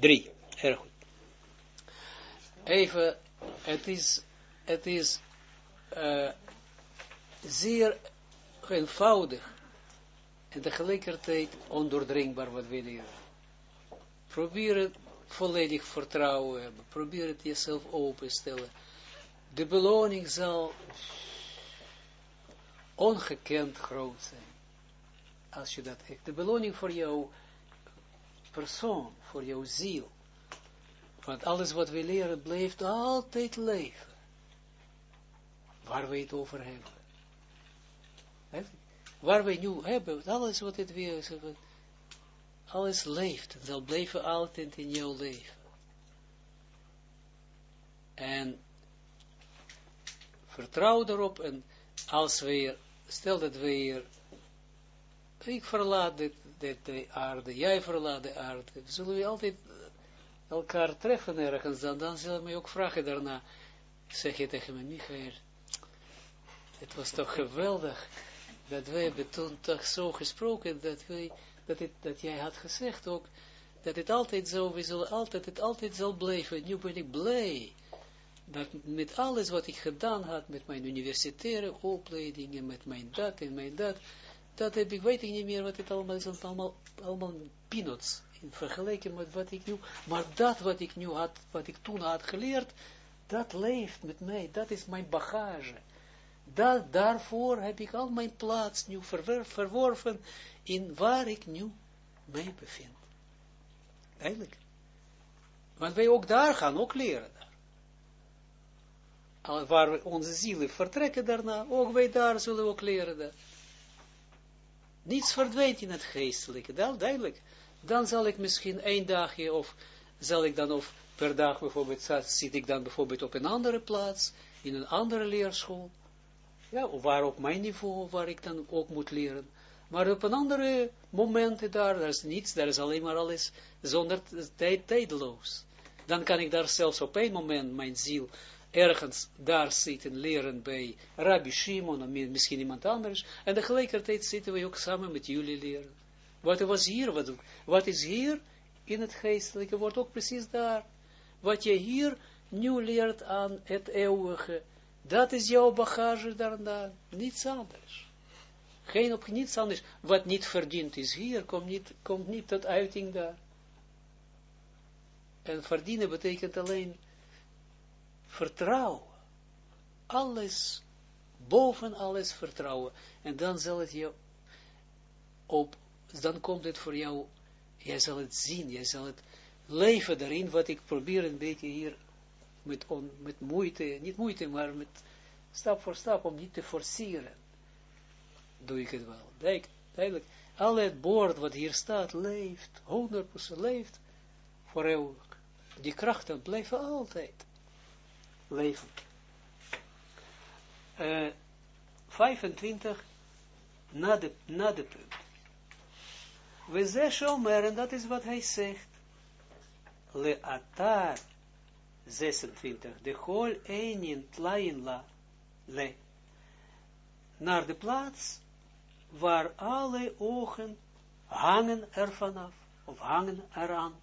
Drie. Erg goed. Even, het is, het is uh, zeer eenvoudig en tegelijkertijd ondoordringbaar wat we leren. Probeer het volledig vertrouwen hebben. Probeer het jezelf openstellen. De beloning zal ongekend groot zijn. Als je dat echt, de beloning voor jouw persoon, voor jouw ziel. Want alles wat we leren blijft altijd leven. Waar we het over hebben. Waar we nu hebben, alles wat het weer is, alles leeft. Het zal blijven altijd in jouw leven. En vertrouw erop en als we, stel dat we hier, ik verlaat dit, dit, de aarde, jij verlaat de aarde, zullen we altijd elkaar treffen ergens, dan, dan zullen we ook vragen daarna, zeg je tegen me, Michael, het was toch geweldig, dat wij hebben toen toch zo gesproken, dat wij, dat, dat jij had gezegd ook, dat het altijd zo, we zullen altijd, het altijd zal blijven, nu ben ik blij, dat met alles wat ik gedaan had, met mijn universitaire opleidingen, met mijn dat en mijn dat, dat heb ik, weet ik niet meer wat het allemaal is, allemaal, allemaal peanuts, in vergelijking met wat ik nu, maar dat wat ik nu had, wat ik toen had geleerd, dat leeft met mij, dat is mijn bagage. Dat, daarvoor heb ik al mijn plaats nu verworven in waar ik nu mij bevind. Eigenlijk. Want wij ook daar gaan ook leren waar we onze zielen vertrekken daarna, ook wij daar zullen ook leren dat. Niets verdwijnt in het geestelijke, dat duidelijk. Dan zal ik misschien één dagje, of zal ik dan, of per dag bijvoorbeeld, zit ik dan bijvoorbeeld op een andere plaats, in een andere leerschool, ja, waar op mijn niveau, waar ik dan ook moet leren. Maar op een andere momenten daar, daar is niets, daar is alleen maar alles zonder tijd, tijdloos. Dan kan ik daar zelfs op één moment mijn ziel ergens daar zitten leren bij Rabbi Shimon, of misschien iemand anders, en tegelijkertijd zitten we ook samen met jullie leren. Wat was hier, wat, wat is hier in het geestelijke, wordt ook precies daar. Wat je hier nu leert aan het eeuwige, dat is jouw bagage daarna, niets anders. Geen op niets anders. Wat niet verdiend is hier, komt niet, komt niet tot uiting daar. En verdienen betekent alleen vertrouwen. Alles, boven alles vertrouwen. En dan zal het je op, dan komt het voor jou, jij zal het zien, jij zal het leven daarin, wat ik probeer een beetje hier met, on, met moeite, niet moeite, maar met stap voor stap, om niet te forceren, doe ik het wel. Duidelijk, al het bord wat hier staat, leeft, 100% leeft, voor eeuwig. Die krachten blijven altijd leven. Uh, 25 na de, na de punt. We zeggen en dat is wat hij zegt. Le atar 26. De hol einin tlain la le. Naar de plaats waar alle ogen hangen er vanaf, of hangen eraan.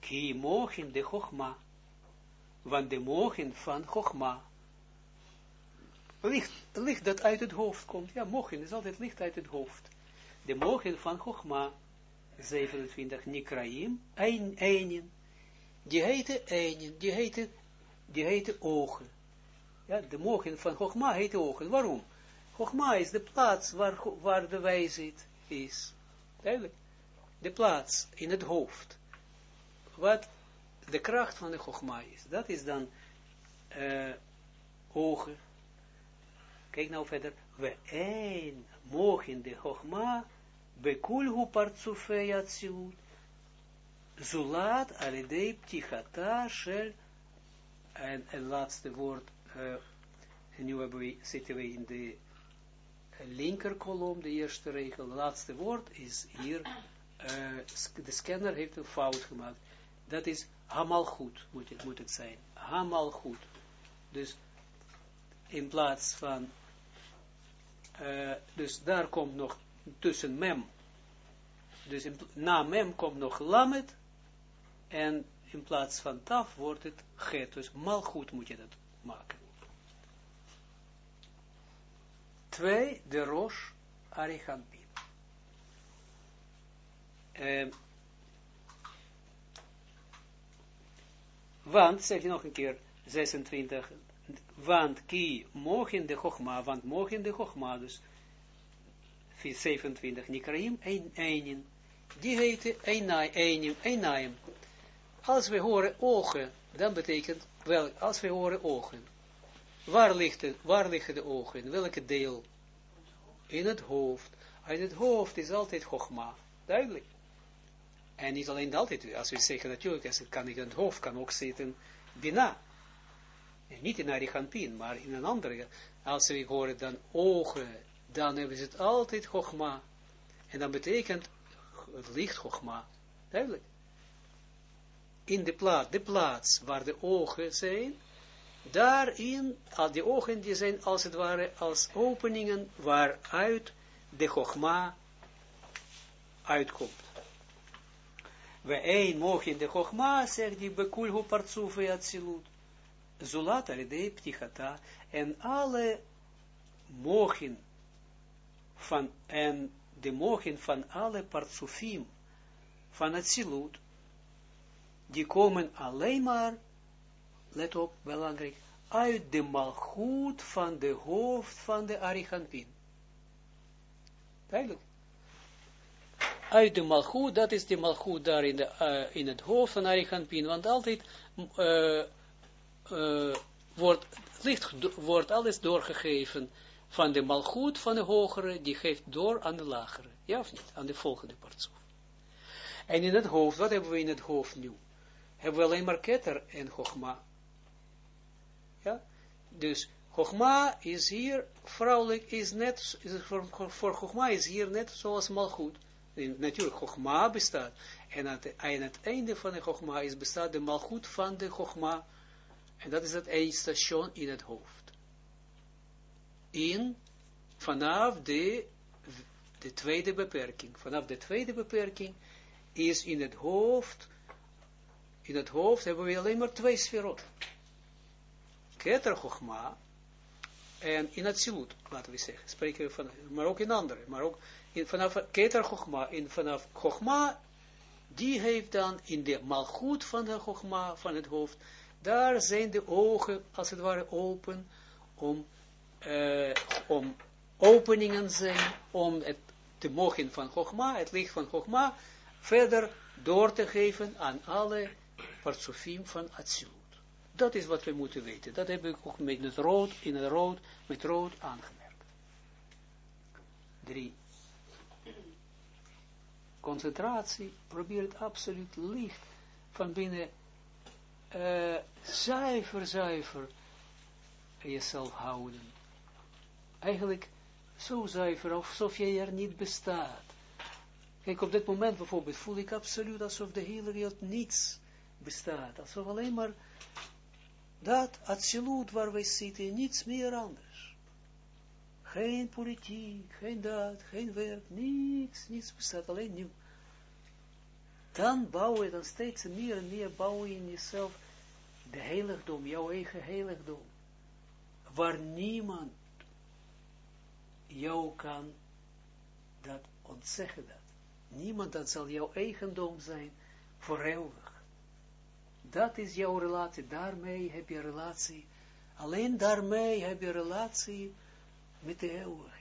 Ki mogen de chogma want de mogen van Chogma, licht, licht dat uit het hoofd komt, ja, mogen is altijd licht uit het hoofd. De mogen van Chogma, 27, Nikraim, ein, einen, die heette einen, die heette, die heette ogen. Ja, de mogen van Chogma heette ogen. Waarom? Chogma is de plaats waar, waar de wijsheid is. Duidelijk. De plaats in het hoofd. Wat de kracht van de Chogma is. Dat is dan uh, ogen. Kijk nou verder. We een mogen de Chogma bekulhu partsufei. Zulat alidei ptichata shel en het laatste woord uh, nu hebben we, zitten we in de linker kolom, de eerste regel, het laatste woord is hier, uh, de scanner heeft een fout gemaakt. Dat is Hamal goed moet het, moet het zijn. Hamal goed. Dus in plaats van, uh, dus daar komt nog tussen mem Dus na mem komt nog lamet, en in plaats van taf wordt het get. Dus mal goed moet je dat maken. Twee, de rosh arichampin. Uh, want, zeg je nog een keer, 26, want ki mogen de chogma, want mogen de chogma, dus 27, nikraim, een, die heette een einaim. Als we horen ogen, dan betekent wel, als we horen ogen, waar, ligt waar liggen de ogen, welke deel? In het hoofd. In het hoofd is altijd chogma, duidelijk. En niet alleen altijd, als we zeggen natuurlijk, als het kan in het hoofd, kan ook zitten bina. En niet in Arichampin, maar in een andere. Als we horen dan ogen, dan hebben ze het altijd chogma. En dan betekent het licht chogma. Duidelijk. In de plaats, de plaats waar de ogen zijn, daarin, die ogen die zijn als het ware als openingen waaruit de chogma uitkomt. We een mogen de chogma, zegt die bekulhu partsufe atzilut. Zulat alidei ptichata. En alle mogen van, en de mogen van alle partsufim van het silut, die komen alleen maar, let op, belangrijk, uit de malgoed van de hoofd van de Arigantin. Duidelijk uit de malgoed, dat is de malgoed daar in, de, uh, in het hoofd van Ariganpin, want altijd uh, uh, wordt, licht, wordt alles doorgegeven van de malgoed van de hogere, die geeft door aan de lagere, ja of niet, aan de volgende partsoef. En in het hoofd, wat hebben we in het hoofd nu? Hebben we alleen maar ketter en chogma. Ja, dus Chogma is hier, vrouwelijk is net, is voor, voor is hier net zoals malgoed natuurlijk Chogma bestaat. En aan het, einde van de Chogma is bestaat de malgoed van de Chogma. En dat is het station in het hoofd. In, vanaf de, de tweede beperking. Vanaf de tweede beperking is in het hoofd, in het hoofd hebben we alleen maar twee sferot. Keter Chogma en in het Silut, laten we zeggen, spreken we van, maar ook in andere, maar ook in, vanaf Keter Chogma, in vanaf Chogma, die heeft dan in de malgoed van de Chogma, van het hoofd, daar zijn de ogen, als het ware, open, om, uh, om openingen zijn, om het te mogen van Chogma, het licht van Chogma, verder door te geven aan alle partsofim van Atsilut. Dat is wat we moeten weten. Dat heb ik ook met het rood, in het rood, met rood aangemerkt. Drie concentratie, probeer het absoluut licht van binnen uh, zuiver, zuiver jezelf houden. Eigenlijk zo zuiver, alsof je er niet bestaat. Kijk, op dit moment bijvoorbeeld voel ik absoluut alsof de hele wereld niets bestaat. Alsof alleen maar dat absoluut waar wij zitten, niets meer anders. Geen politiek, geen dat, geen werk, niets, niets bestaat, alleen nieuw. Dan bouw je dan steeds meer en meer bouw je in jezelf de heiligdom, jouw eigen heiligdom. Waar niemand jou kan dat ontzeggen dat. Niemand dat zal jouw eigendom zijn voor eeuwig. Dat is jouw relatie. Daarmee heb je relatie. Alleen daarmee heb je relatie met de eeuwigheid.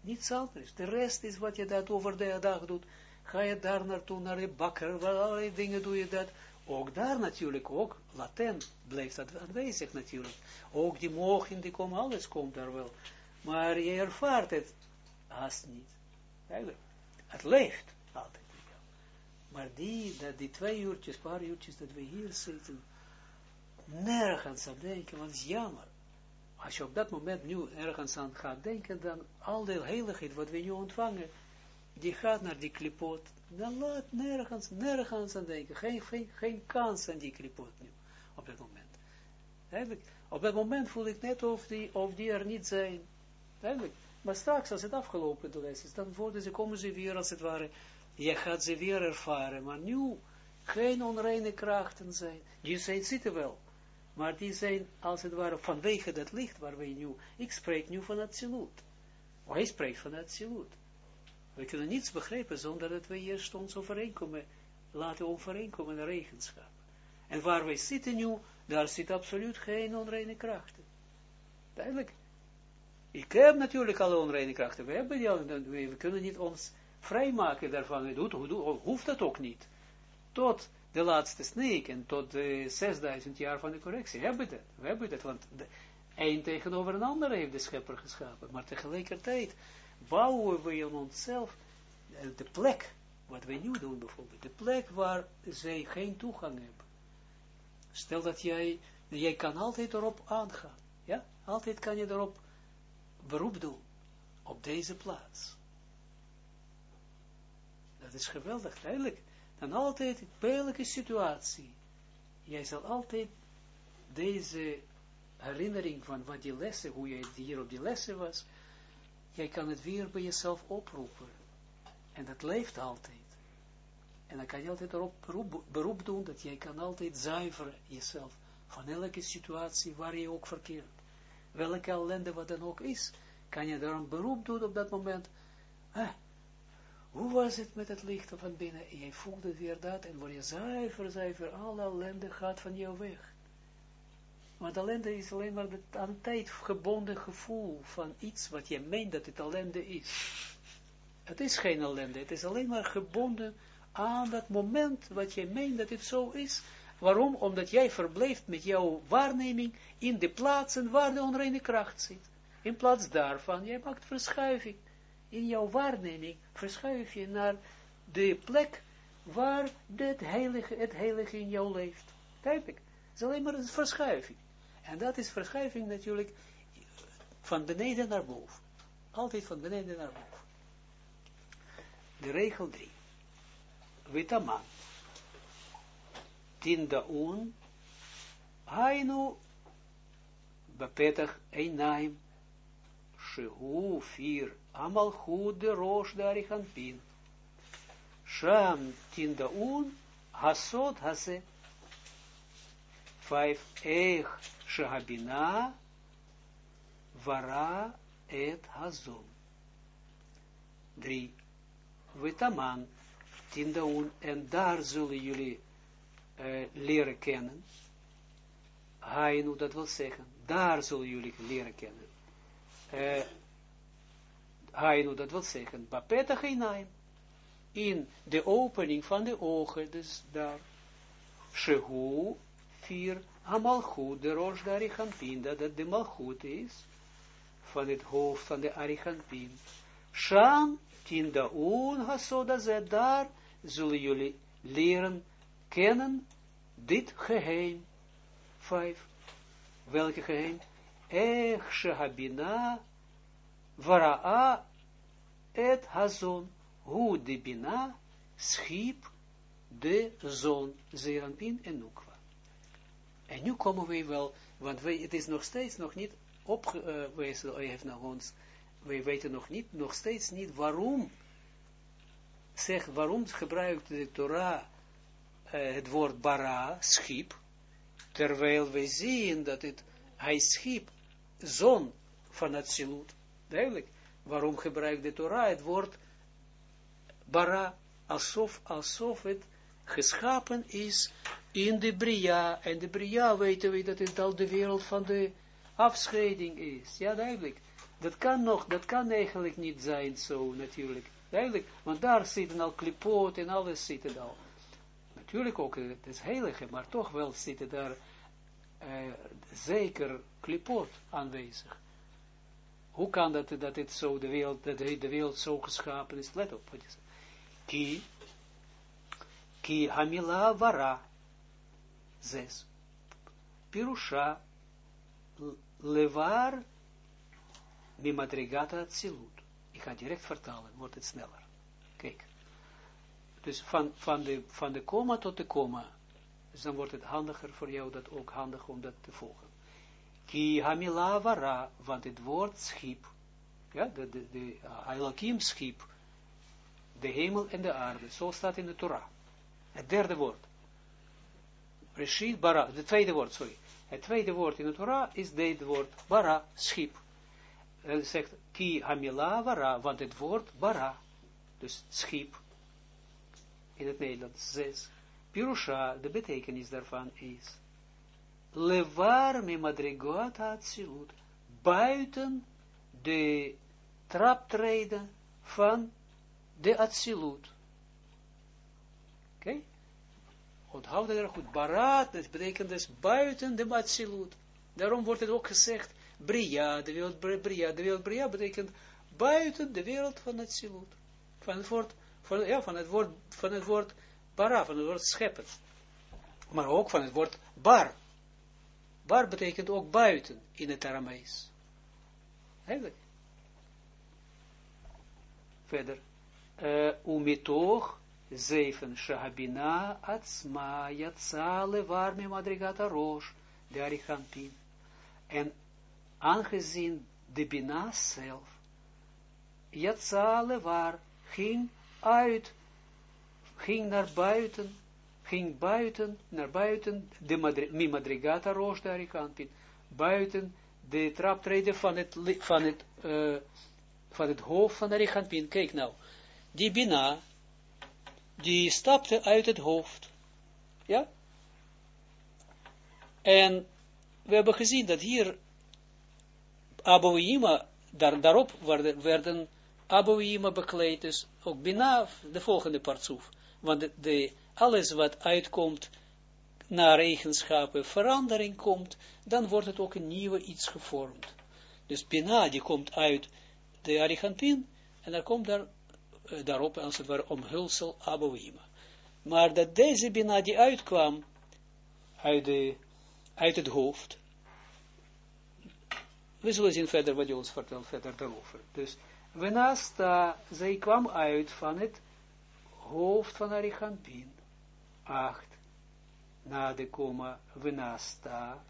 Niets anders. De rest is wat je dat over de dag doet. Ga je daar naartoe, naar de bakker, allerlei dingen doe je dat. Ook daar natuurlijk, ook latent blijft dat aanwezig natuurlijk. Ook die mogen, die komen, alles komt daar wel. Maar je ervaart het haast niet. Het leeft altijd. Maar die, dat die twee uurtjes, paar uurtjes dat we hier zitten, nergens aan denken, want het is jammer. Als je op dat moment nu ergens aan gaat denken, dan al de heiligheid wat we nu ontvangen, die gaat naar die klipot, dan laat nergens, nergens aan denken, geen, geen, geen kans aan die klipot nu, op dat moment. Op dat moment voel ik net of die, of die er niet zijn. Maar straks, als het afgelopen is, dan worden ze, komen ze weer, als het ware, je gaat ze weer ervaren, maar nu geen onreine krachten zijn. Die zijn zitten wel, maar die zijn als het ware vanwege dat licht waar wij nu, ik spreek nu van het siloet. Hij spreekt van het siloet. We kunnen niets begrijpen zonder dat we eerst ons overeenkomen, laten overeenkomen de regenschap. En waar wij zitten nu, daar zit absoluut geen onreine krachten. Duidelijk. Ik heb natuurlijk alle onreine krachten. We, hebben die, we kunnen niet ons vrijmaken daarvan. Het hoeft dat ook niet. Tot de laatste sneek en tot de 6000 jaar van de correctie. Hebben we dat. We hebben dat, want de een tegenover een ander heeft de schepper geschapen. Maar tegelijkertijd bouwen we in onszelf eh, de plek, wat wij nu doen bijvoorbeeld, de plek waar zij geen toegang hebben. Stel dat jij, jij kan altijd erop aangaan. Ja, altijd kan je erop beroep doen. Op deze plaats. Dat is geweldig, duidelijk. Dan altijd, bij elke situatie, jij zal altijd deze herinnering van wat die lessen, hoe jij hier op die lessen was, jij kan het weer bij jezelf oproepen. En dat leeft altijd. En dan kan je altijd erop beroep, doen, dat jij kan altijd zuiveren jezelf van elke situatie waar je ook verkeert. Welke ellende wat dan ook is, kan je daar een beroep doen op dat moment. Hoe was het met het licht van binnen? En je voelde weer dat en word je zuiver, zuiver, alle ellende gaat van jou weg. Want ellende is alleen maar het aan tijd gebonden gevoel van iets wat je meent dat het ellende is. Het is geen ellende, het is alleen maar gebonden aan dat moment wat je meent dat het zo is. Waarom? Omdat jij verblijft met jouw waarneming in de plaatsen waar de onreine kracht zit. In plaats daarvan, jij maakt verschuiving. In jouw waarneming verschuif je naar de plek waar het heilige, het heilige in jou leeft. Duidelijk. Het is alleen maar een verschuiving. En dat is verschuiving natuurlijk van beneden naar boven. Altijd van beneden naar boven. De regel 3. Witaman. Tindaun. Hainu. Bepetach Einaim. Shehu vier. Amalchut de roos de Arichanpin. Sham Tindaun. Hasod hase. Vijf. Eich Shehabina. Vara et Hazon. Drie. Witaman, Tindaun, en daar zullen jullie leren kennen. Hainu, dat wil zeggen, daar zullen jullie leren kennen. Uh, Hainu, dat wil zeggen, Bapeta Geinaim, in de opening van de ogen, dus daar, Shehu, vier, Amalchut, de roos de Arichampin, dat de Malchut is, van het hoofd van de Arichampin. Sham, Tindaun hasoda ze, daar zullen jullie leren kennen dit geheim. Vijf. Welke geheim? Ech shehabina varaa et hazon. Hoe de bina schiep de zon, Zeranpin en Nukwa. En nu komen we wel, want wij, het is nog steeds nog niet opgewezen, heeft naar ons wij weten nog niet, nog steeds niet waarom, zeg, waarom gebruikt de Torah uh, het woord bara, schip, terwijl wij zien dat het, hij schiep zon van het silut. Duidelijk, waarom gebruikt de Torah het woord bara, alsof, alsof het geschapen is in de Bria, en de Bria weten we dat het al de wereld van de afscheiding is, ja duidelijk, dat kan nog, dat kan eigenlijk niet zijn zo natuurlijk. Duidelijk, want daar zitten al klipoot en alles zitten al. Natuurlijk ook, het is heilige, maar toch wel zitten daar uh, zeker klipoot aanwezig. Hoe kan dat, dat het zo, de wereld, dat de wereld zo geschapen is? Let op, wat ki hamila vara, zes. Pirusha, levar Mimadrigata Tzilut. Ik ga direct vertalen, wordt het sneller. Kijk. Dus van, van, de, van de komma tot de komma. Dus dan wordt het handiger voor jou, dat ook handig om dat te volgen. Ki hamila vara, want het woord schip, ja, de, de, de schip, de hemel en de aarde. Zo staat in de Torah. Het derde woord. Reshit bara, het tweede woord, sorry. Het tweede woord in de Torah is dit woord bara, schip. Hij zegt ki hamila bara, want het woord bara, dus schip, in het Nederlands, zes. Pirusha, de betekenis daarvan is, levar me madrigot atzilut, buiten de traptreden van de Atsilut. Oké? Okay? Onthoud dat er goed. Barat, dat betekent dus buiten de Atsilut. Daarom wordt het ook gezegd, Bria, de wereld Bria. De wereld Bria betekent buiten de wereld van Atsilut. Van het woord, van, ja, van het woord, van het woord bara, van het woord scheppen. Maar ook van het woord bar. Bar betekent ook buiten in het Aramees. Eigenlijk. Verder. Uh, umitoch zeven shahabina atzma yatsa levar me madrigata rosh de arichampin. En aangezien de bina zelf yatsa levar ging uit, ging naar buiten, ging buiten, naar buiten, de madri, mi madrigata roos de arichampin, buiten de traptreden van het, van het, uh, van het hoofd van arichampin. Kijk nou, die Bina, die stapte uit het hoofd. Ja? En we hebben gezien dat hier Abouima, daar, daarop werden, werden Abouima bekleed, dus ook Bina, de volgende partsoef. Want de, alles wat uitkomt naar eigenschappen, verandering komt, dan wordt het ook een nieuwe iets gevormd. Dus Bina, die komt uit de Arigantin, en dan komt daar daarop, als het ware, omhulsel Abouima. Maar dat deze Bina die uitkwam uit, het hoofd, we zullen zien verder wat je ons vertelt verder daarover. Dus, Venasta, zij kwam uit van het hoofd van Arichampin. Acht. Na de komma Venasta,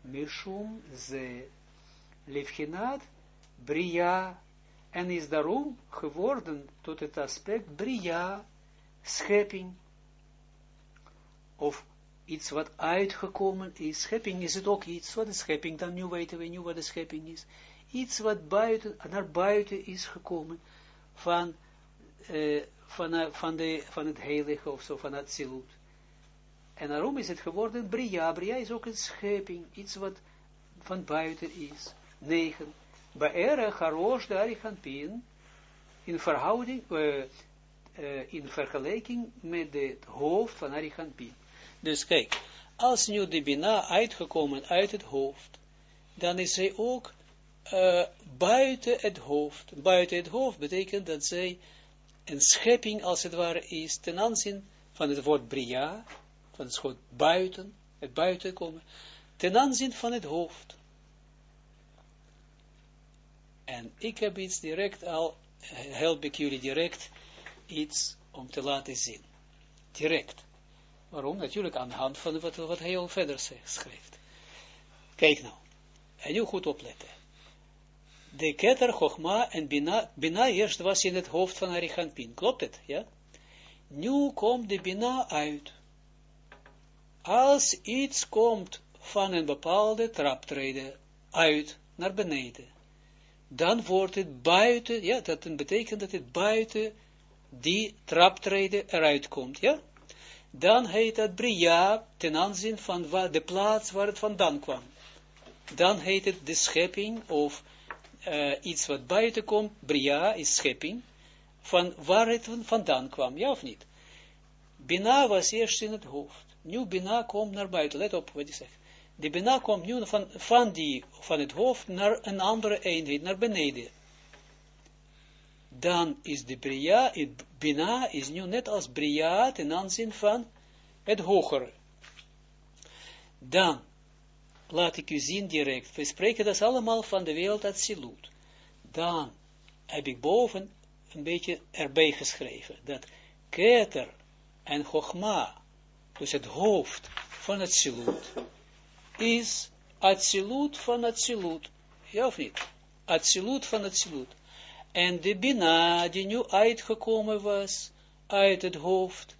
Mishum ze Levchinat, Bria en is daarom geworden tot het aspect Bria, schepping, of iets wat uitgekomen is. Schepping is het ook iets, wat is schepping, dan nu weten we nu wat de schepping is. Iets wat buiten, naar buiten is gekomen van, uh, van, van, de, van het heilige of zo, van het zilut. En daarom is het geworden Bria. Bria is ook een schepping, iets wat van buiten is. Negen. Be'erech harosh de arichanpin, in verhouding, uh, uh, in vergelijking met het hoofd van arichanpin. Dus kijk, als nu de Bina uitgekomen uit het hoofd, dan is zij ook uh, buiten het hoofd. Buiten het hoofd betekent dat zij een schepping als het ware is ten aanzien van het woord Bria, van het woord buiten, het buiten komen, ten aanzien van het hoofd. En ik heb iets direct al, help ik jullie direct iets om te laten zien. Direct. Waarom? Natuurlijk aan de hand van wat, wat hij al verder schrijft. Kijk nou. En nu goed opletten. De keter, Chogma en Bina, Bina eerst was in het hoofd van Arichanpin. Klopt het? Ja? Nu komt de Bina uit. Als iets komt van een bepaalde traptreden uit naar beneden dan wordt het buiten, ja, dat betekent dat het buiten die traptreden eruit komt, ja. Dan heet dat Bria ten aanzien van de plaats waar het vandaan kwam. Dan heet het de schepping of uh, iets wat buiten komt, Bria is schepping, van waar het vandaan kwam, ja of niet? Bina was eerst in het hoofd. Nu Bina komt naar buiten, let op wat ik zeg. De Bina komt nu van, van, die, van het hoofd naar een andere eenheid, naar beneden. Dan is de Bria, Bina is nu net als Bria ten aanzien van het hogere. Dan, laat ik u zien direct, we spreken dat allemaal van de wereld Silut. Dan heb ik boven een beetje erbij geschreven, dat Keter en Chogma, dus het hoofd van het Silut, is Atsilut van Atsilut. Ja of niet? Atsilut van Atsilut. En de Bina, die nu uitgekomen was, uit het hoofd,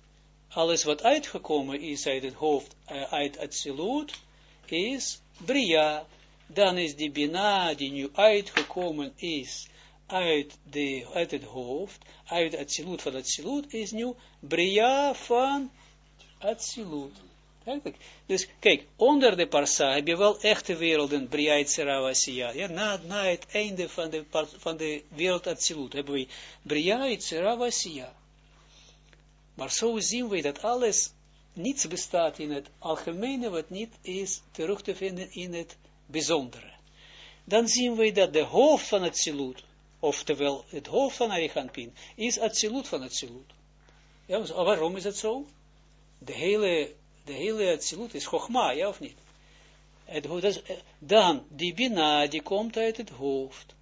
alles wat uitgekomen is uit het hoofd, uit het siloet, is Bria. Dan is die Bina, die nu uitgekomen is, uit, de, uit het hoofd, uit het siloet van het siloet, is nu Bria van het siloet. Dus kijk, onder de parsa heb je wel echte werelden, Bria Tzerawasia. Ja, na, na het einde van de, van de wereld Atsilut hebben we Bria Tzerawasia. Maar zo zien we dat alles, niets bestaat in het algemene, wat niet is terug te vinden in het bijzondere. Dan zien we dat de hoofd van het silut, oftewel het hoofd van Ariganpin, is het silut van het silut. Ja, waarom is het zo? De hele de hele Atsilut is Chogma, ja of niet? Het, dan, die Bina, die komt uit het hoofd.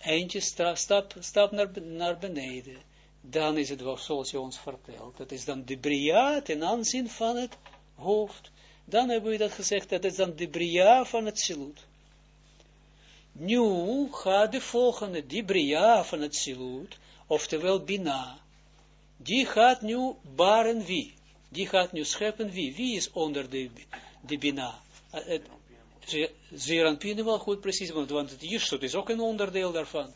Eentje stap, stap, naar, naar beneden. Dan is het zoals je ons vertelt. Dat is dan de Bria ten aanzien van het hoofd. Dan hebben we dat gezegd, dat is dan de Bria van het Silut. Nu gaat de volgende, die Bria van het Silut, oftewel Bina, die gaat nu baren wie? Die gaat nu scheppen wie? Wie is onder de, de Bina? Zeranpien wel goed precies, want, want het Jirsut is ook een onderdeel daarvan.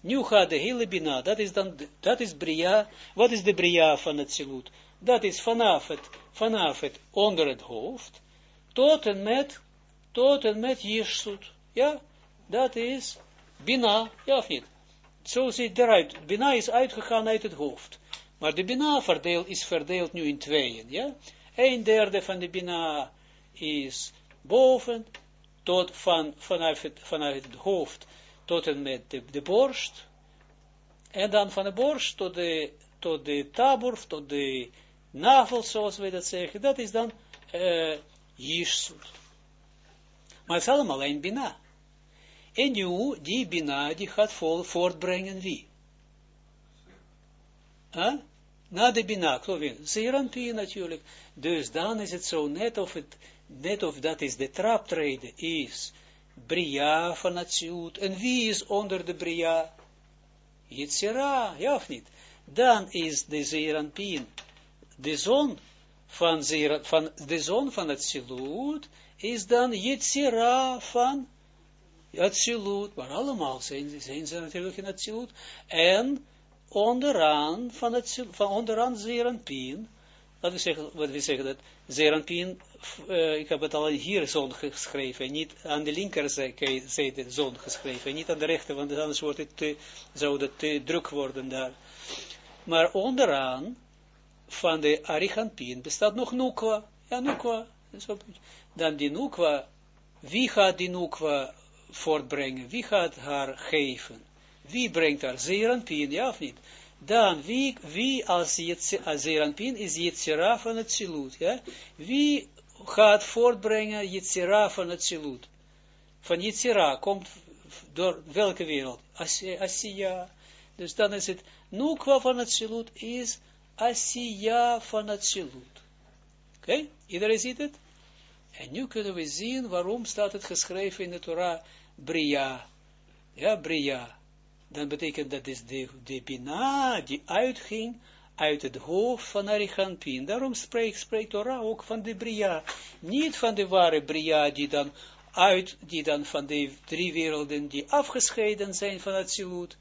Nu gaat de hele Bina, dat is dan, dat is Bria, wat is de Bria van het Silut? Dat is vanaf het, vanaf het onder het hoofd, tot en met, tot en met Jirsut. Ja, dat is Bina, ja of niet? Zo ziet eruit. Bina is uitgegaan uit het hoofd. Maar de Bina verdeel, is verdeeld nu in tweeën, ja. Een derde van de Bina is boven, tot van, vanuit, het, vanuit het hoofd tot en met de, de borst. En dan van de borst tot de, tot de tabur, tot de navel, zoals we dat zeggen. Dat is dan uh, Maar het is allemaal een Bina. En nu, die Bina, die gaat vol, voortbrengen wie? Huh? Na de Bina, Zeeranpie natuurlijk. Dus dan is het zo, net of, het, net of dat is de traptreden is, Bria van het Ziut. En wie is onder de Bria? Yitzira, ja of niet? Dan is de Zeeranpien, de zon van, Zeer, van, de zon van het Zilut, is dan Yitzira van het Zilut. Maar allemaal zijn, zijn ze natuurlijk in het Zilut. En onderaan van het, van onderaan Zeranpien, laten we zeggen, wat we zeggen dat Zeranpien, uh, ik heb het al hier zon geschreven, niet aan de linkerzijde zon geschreven, niet aan de rechter, want anders wordt het te, zou het te druk worden daar. Maar onderaan van de Ariganpien bestaat nog Nukwa, ja Nukwa, dan die Nukwa, wie gaat die Nukwa voortbrengen, wie gaat haar geven? Wie brengt daar Zeranpien, ja of niet? Dan, wie, wie als, Zeranpien is Yetzira van het Silut, ja? Wie gaat voortbrengen Yetzira van het Silut? Van Yetzira komt door welke wereld? Asiya. Dus dan is het, Nukwa van het Silut is Asiya van het Silut. Oké, okay? iedereen ziet het? En nu kunnen we zien waarom staat het geschreven in de Torah Bria. Ja, Bria dan betekent dat is de, de Bina die uitging uit het hoofd van Arichampin. Daarom spreekt, spreekt Torah ook van de Bria. Niet van de ware Bria die dan uit, die dan van de drie werelden die afgescheiden zijn van het Silut,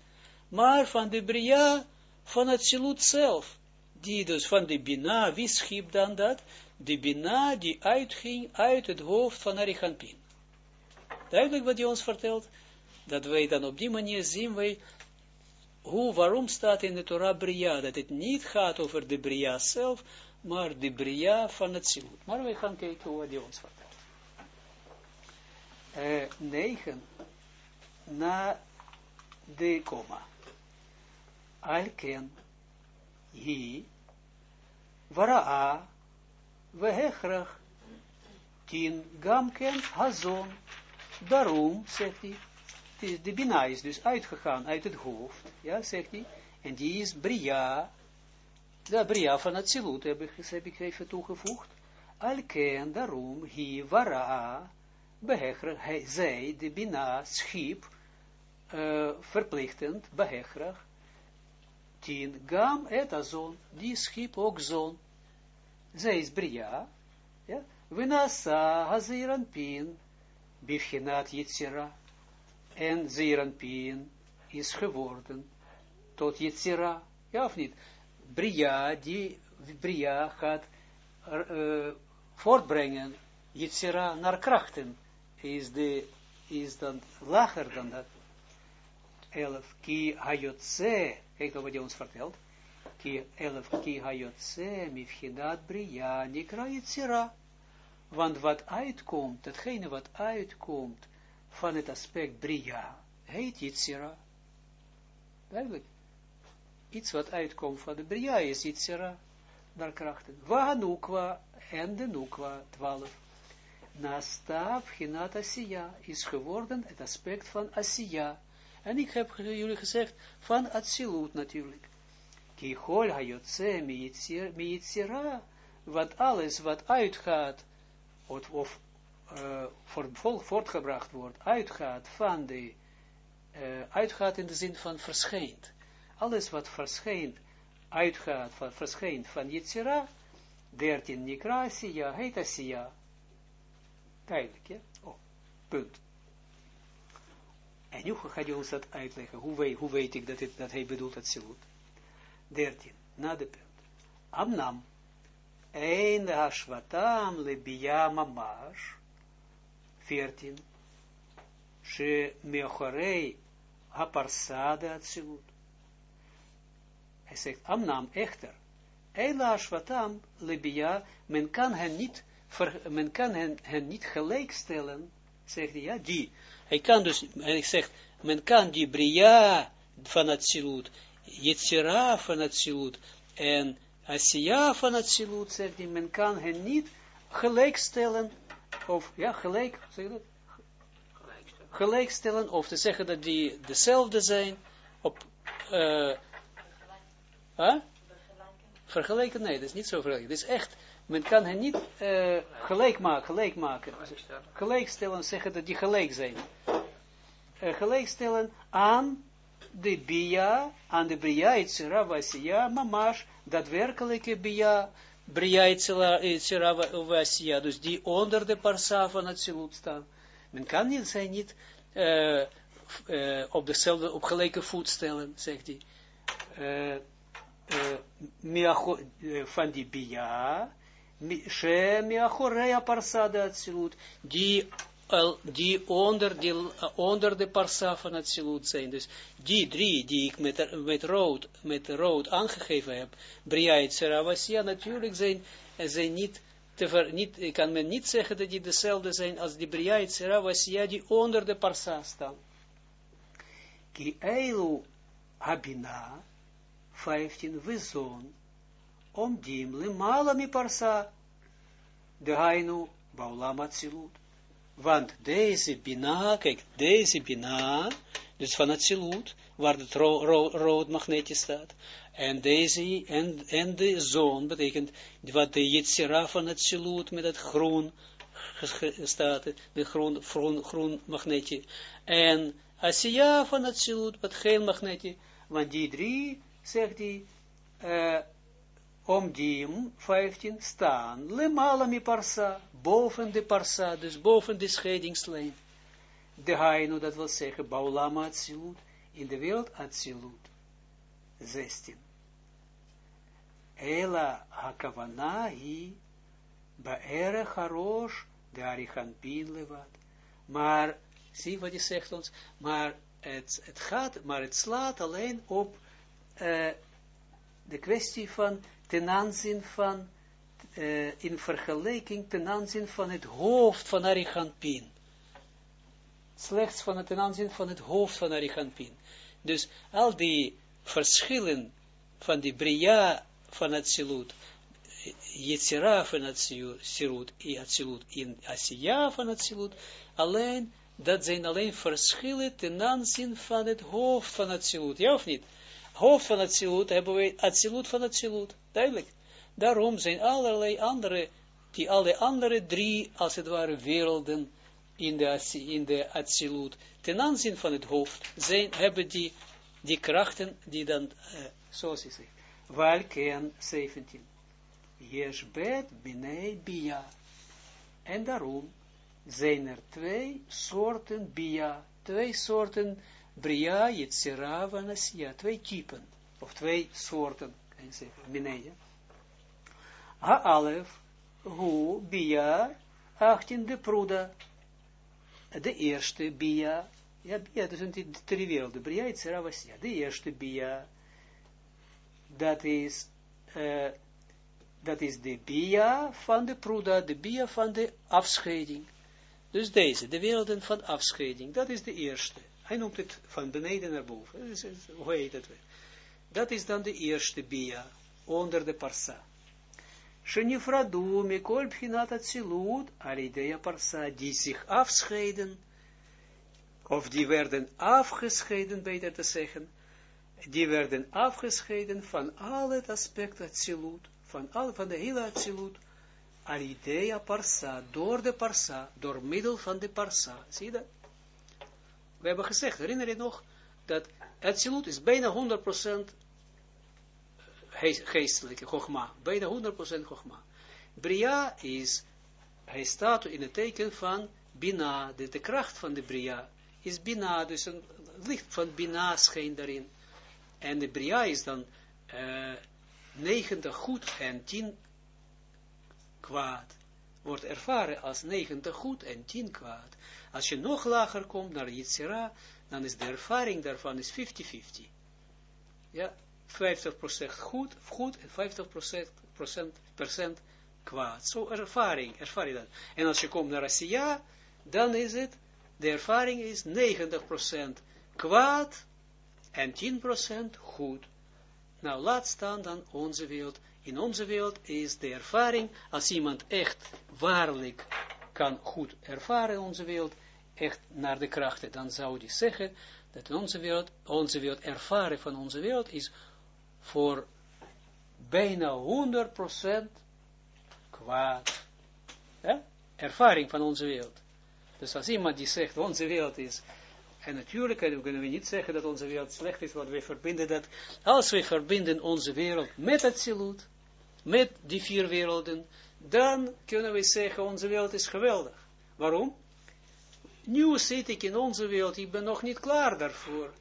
maar van de Bria van het Silut zelf. Die dus van de Bina, wie schiep dan dat? De Bina die uitging uit het hoofd van Arichampin. Duidelijk wat hij ons vertelt? Dat wij dan op die manier zien wij, hoe, waarom staat in de Torah Bria, dat het niet gaat over de Bria zelf, maar de Bria van het Silut. Maar we gaan kijken hoe die ons vertelt. Uh, negen, na de komma. Alken, hi, varaa, vehechrach, tien, gamken, hazon, daarom, zegt hij, de Bina is dus uitgegaan uit het hoofd, ja, zegt hij, en die is Bria, de Bria van het Zilut, heb ik, heb ik even toegevoegd, Alken, daarom, hi, wara, hij, zij, de Bina, schiep, uh, verplichtend, behechrach, tien, gam et azon, die schiep ook zon. Zij is bria, ja, Venasa haziran pin, bifchinat yitzira, en ziran pin is geworden tot yitzira, ja of niet? Bria, die Bria gaat uh, voortbrengen, Yitzira naar krachten, is, de, is dan lager dan dat. 11. Ki hayotse, kijk wat hij ons vertelt. Ki 11. Ki hayotse, mifhinat Bria, nikra Yitzira. Want wat uitkomt, datgene wat uitkomt van het aspect Bria, heet Yitzira. Duidelijk. Iets wat uitkomt van de Bria is Yitzira naar krachten. Wa nukwa en de nukwa, 12. Nastav hinat asiya is geworden het aspect van asiya. En ik heb jullie gezegd van Atsilut natuurlijk. Ki hol hayotze mi want alles wat uitgaat, of, of uh, voor, voortgebracht wordt, uitgaat van de, uh, uitgaat in de zin van verschijnt. Alles wat verschijnt uitgaat, van, verschijnt van Yitzira, 13 Nikra Asiya, heet Asiya. Ja? Oh, punt. En nu gaat hij ons dat uitleggen. Hoe, weet, ik dat, het, dat hij bedoelt dat Silut? 13, na de punt. Amnam, een hashvatam lebia mamash, 14, she meochorei haparsada Silut. Hij zegt, Amnam, echter, Eila Ashvatam, Libia, men kan hen niet, ver, men kan hen, hen niet gelijkstellen, zegt hij, ja, die. Hij kan dus, hij zegt, men kan die Bria van het Silut, Yetzira van het Silut, en Asiya van het Silut, zegt hij, men kan hen niet gelijkstellen, of, ja, gelijk, zeg dat? Gelijkstellen, of te zeggen dat die dezelfde zijn, op, uh, Huh? Vergelijken? Nee, dat is niet zo vergelijken. Het is echt, men kan hen niet uh, gelijk maken, gelijk maken. Gelijkstellen, zeggen dat die gelijk zijn. Uh, gelijkstellen aan de bia, aan de bia, vasiya, mamash, daadwerkelijke bia, bria, itzera, vasiya, dus die onder de parsa van het silut staan. Men kan niet, zijn niet uh, uh, op dezelfde, op gelijke voet stellen, zegt hij. Uh, van die bia, she miachorea parsada atzilut, die die onder, die, onder de parsa van het silut zijn. Dus die drie die ik met, met, rood, met rood aangegeven heb, Bria en natuurlijk zijn, zijn niet, te niet, kan men niet zeggen dat die dezelfde zijn als die Bria en die onder de parsa staan. Ki eilu habina, 15, we zon, om dim lemala mi parsa, de hainu, baulam atzilut. Want deze bina, kijk, deze bina, dus van atzilut, waar het ro ro rood magneetje staat, en deze, en, en de zon, betekent, wat de Yitzira van atzilut met het groen staat, de groen, groen, groen magneetje, en Asiya van atzilut, wat geen magneetje, want die drie zegt hij, uh, om die 15 staan, lemala mi parsa, boven de parsa, dus boven de scheidingslijn. De hainu, dat wil zeggen, baulama atzilut, in de wereld atzilut. 16. Ela hakavana hi, baere harosh, de arichanpin levat. Maar, zie wat hij zegt ons, maar het, het gaat, maar het slaat alleen op uh, de kwestie van ten aanzien van, uh, in vergelijking ten aanzien van het hoofd van Ariganpin. Slechts van het ten aanzien van het hoofd van Ariganpin. Dus al die verschillen van die Bria van het Silut, Yetzira van het Silut, in Asiya van het Silut, alleen, dat zijn alleen verschillen ten aanzien van het hoofd van het Silut, ja of niet? Hoofd van het zilut hebben we het van het zilut. Duidelijk. Daarom zijn allerlei andere, die alle andere drie, als het ware, werelden, in de, in de Atsilut, ten aanzien van het hoofd, zijn, hebben die, die krachten, die dan, uh, zoals je zegt, Walken 17. Jeshbet binei bia. En daarom zijn er twee soorten bia, twee soorten bria, yitzira, vanasia, twee typen, of twee soorten, zeggen, beneden. Ha-alef, hu, bia, 18 de pruda, de eerste bia, ja, bia, dat zijn die drie werelden, bria, yitzira, vanasia, de eerste bia, dat is, uh, dat is de bia van de pruda, de bia van de afscheiding. Dus deze, de werelden van afscheiding, dat is de eerste. Hij noemt het van beneden naar boven. Dat is, hoe heet het? Dat is dan de eerste bia, onder de parsa. Shenifradu mikol pchinat atzilut, alidea parsa, die zich afscheiden, of die werden afgescheiden, beter te zeggen, die werden afgescheiden van al het aspect atzilut, van, al, van de hele Atsilut, Alidea Parsa, door de Parsa, door middel van de Parsa. Zie je dat? We hebben gezegd, herinner je nog, dat Atsilut is bijna 100% geestelijke Chogma, bijna 100% Chogma. Bria is, hij staat in het teken van Bina, de, de kracht van de Bria is Bina, dus een licht van Bina schijnt daarin. En de Bria is dan uh, 90 goed en 10 kwaad. Wordt ervaren als 90 goed en 10 kwaad. Als je nog lager komt naar Yitzhira, dan is de ervaring daarvan is 50-50. Ja, 50% goed, goed en 50% kwaad. Zo ervaring, ervaring dat. En als je komt naar Asiya, dan is het, de ervaring is 90% kwaad en 10% goed. Nou, laat staan dan onze wereld. In onze wereld is de ervaring, als iemand echt waarlijk kan goed ervaren in onze wereld, echt naar de krachten, dan zou die zeggen dat onze wereld, onze wereld ervaren van onze wereld is voor bijna 100% kwaad. Ja? Ervaring van onze wereld. Dus als iemand die zegt, onze wereld is en natuurlijk kunnen we niet zeggen dat onze wereld slecht is, want we verbinden dat, als we verbinden onze wereld met het silut, met die vier werelden, dan kunnen we zeggen, onze wereld is geweldig. Waarom? Nu zit ik in onze wereld, ik ben nog niet klaar daarvoor.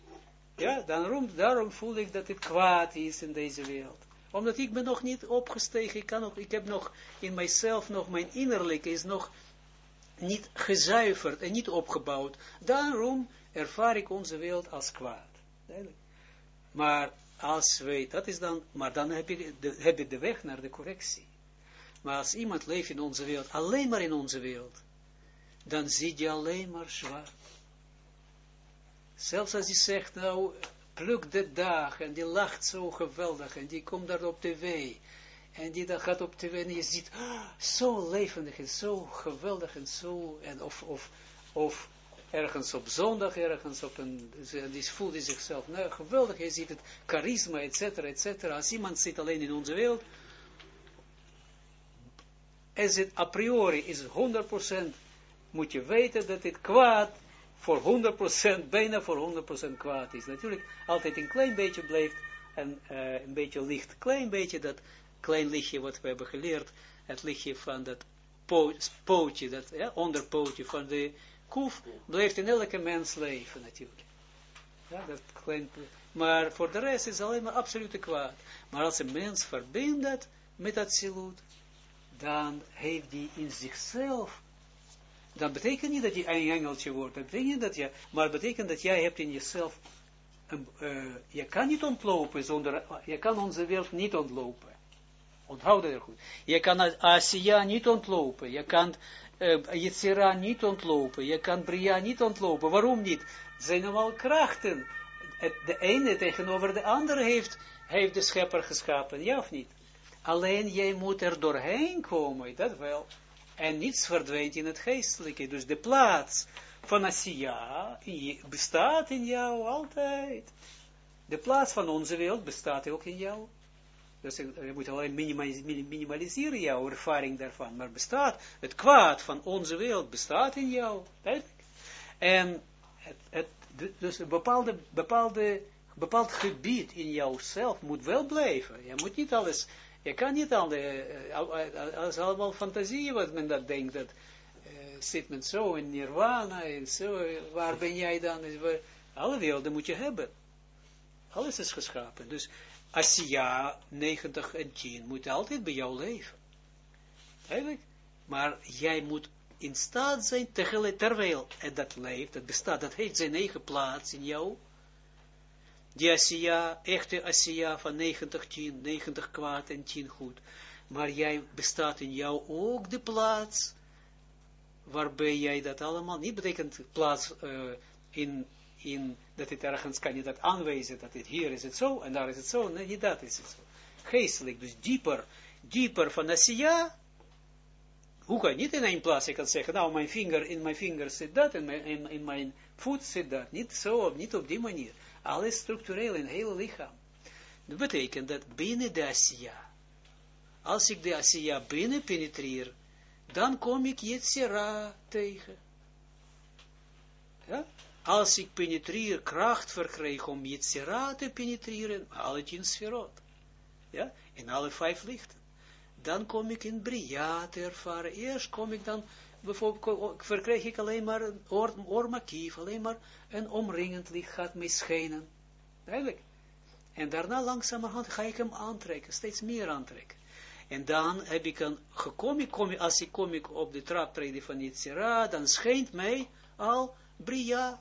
Ja, daarom, daarom voel ik dat het kwaad is in deze wereld. Omdat ik ben nog niet opgestegen, ik, kan nog, ik heb nog in mijzelf, nog mijn innerlijke is nog niet gezuiverd en niet opgebouwd. Daarom ervaar ik onze wereld als kwaad. Maar als wij, dat is dan, maar dan heb je, de, heb de weg naar de correctie. Maar als iemand leeft in onze wereld, alleen maar in onze wereld, dan zie je alleen maar zwart. Zelfs als hij zegt, nou, pluk de dag, en die lacht zo geweldig, en die komt daar op tv, en die dan gaat op tv, en je ziet, ah, zo levendig, en zo geweldig, en zo, en of, of, of ergens op zondag, ergens op een, die voelde zichzelf, nou geweldig, je ziet het charisma, et cetera, et cetera. Als iemand zit alleen in onze wereld, is het a priori, is 100%, moet je weten dat dit kwaad voor 100%, bijna voor 100% kwaad is. Natuurlijk altijd een klein beetje blijft, en uh, een beetje licht, klein beetje dat klein lichtje wat we hebben geleerd, het lichtje van dat pootje, dat ja, onderpootje van de kuf blijft in elke mens leven natuurlijk. Ja, dat klein, maar voor de rest is alleen maar absolute kwaad. Maar als een mens verbindt met dat silut, dan heeft hij in zichzelf, dat betekent niet dat je een engeltje wordt, dat betekent dat je, maar het betekent dat jij hebt in jezelf, uh, je kan niet ontlopen zonder, je kan onze wereld niet ontlopen. Onthoud dat goed. Je kan Asia niet ontlopen, je kan uh, Yetzira niet ontlopen, je kan Bria niet ontlopen. Waarom niet? Het zijn allemaal krachten. De ene tegenover de andere heeft, heeft de schepper geschapen, ja of niet? Alleen jij moet er doorheen komen, dat wel. En niets verdwijnt in het geestelijke. Dus de plaats van Asiya bestaat in jou altijd. De plaats van onze wereld bestaat ook in jou. Dus je moet alleen minimaliseren jouw ervaring daarvan. Maar bestaat, het kwaad van onze wereld bestaat in jou. En het, het, dus een bepaalde, bepaalde, bepaald gebied in jouzelf moet wel blijven. Je moet niet alles, je kan niet al, als allemaal fantasie wat men dat denkt, dat uh, zit men zo in nirvana en zo, waar ben jij dan? Alle werelden moet je hebben. Alles is geschapen. Dus Asiya 90 en 10 moet altijd bij jou leven. Eigenlijk. Maar jij moet in staat zijn, terwijl het dat leeft, dat bestaat, dat heeft zijn eigen plaats in jou. Die Asiya, echte Asiya van 90, 10, 90 kwaad en 10 goed. Maar jij bestaat in jou ook de plaats, waarbij jij dat allemaal, niet betekent plaats uh, in in, dat het ergens kan je dat aanwijzen, dat het hier is het zo, en daar is het zo, nee, niet dat is het zo. Geestelijk, dus dieper, dieper van Asiya, hoe kan je niet in één plaats, je kan zeggen, nou, mijn vinger, in mijn vinger zit dat, mijn, in, in mijn voet zit dat, niet zo, niet op die manier. Alles structureel in het hele lichaam. Dat betekent dat binnen de Asiya, als ik de Asiya binnen penetreer, dan kom ik Yetzira tegen. Ja? als ik penetreer, kracht verkrijg om Yetzira te penetreren, alle tien sferot, ja, in alle vijf lichten, dan kom ik in Bria te ervaren. Eerst kom ik dan, bijvoorbeeld, verkrijg ik alleen maar een oormakief, alleen maar een omringend licht gaat mij schijnen. Duidelijk. En daarna langzamerhand ga ik hem aantrekken, steeds meer aantrekken. En dan heb ik een gekomen, kom, als ik kom ik op de traptreden van Yitzhira, dan schijnt mij al Bria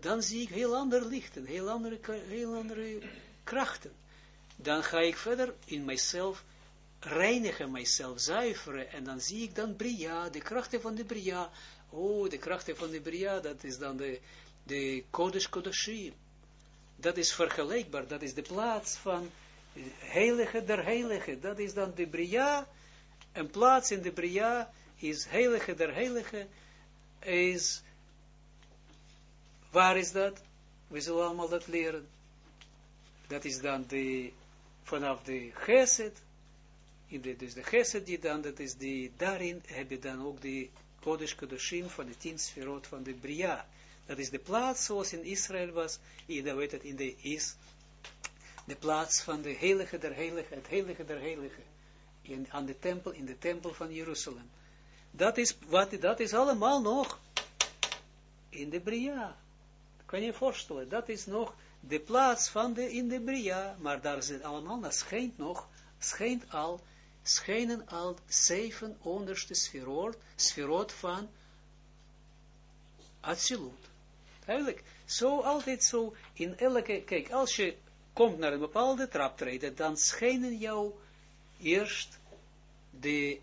dan zie ik heel ander lichten, heel andere, heel andere krachten. Dan ga ik verder in mijzelf reinigen, mijzelf zuiveren, en dan zie ik dan Bria, de krachten van de Bria. Oh, de krachten van de Bria, dat is dan de, de Kodesh Kodashim. Dat is vergelijkbaar, dat is de plaats van heilige der heilige. Dat is dan de Bria, een plaats in de Bria is heilige der heilige, is Waar is dat? We zullen allemaal dat leren. Dat is dan de, vanaf de geset, in de, dus de geset die dan, dat is die, daarin heb je dan ook de Kodesh Kodoshim van de tien sferot van de Bria. Dat is de plaats zoals in Israël was, in weet het, in de is, de plaats van de heilige der heilige, het heilige der heilige, in, aan de tempel, in de tempel van Jeruzalem. Dat is, wat, dat is allemaal nog in de Bria. Kan je je voorstellen, dat is nog de plaats van de in de Bria, maar daar zit allemaal, dat schijnt nog, schijnt al, schijnen al zeven onderste sferoot, sferoot van Atsilut. Eigenlijk, zo altijd zo, in elke, kijk, als je komt naar een bepaalde traptreden, dan schijnen jou eerst de